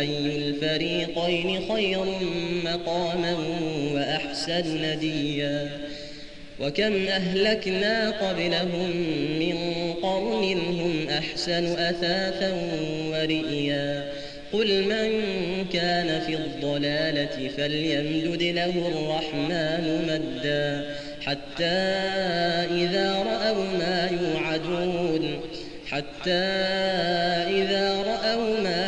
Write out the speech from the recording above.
أي الفريقين خير مقاما وأحسن نديا وكم أهلكنا قبلهم من قرن هم أحسن أثاثا ورئيا قل من كان في الضلالة فليمدد له الرحمن مدا حتى إذا رأوا ما يوعدون حتى إذا رأوا ما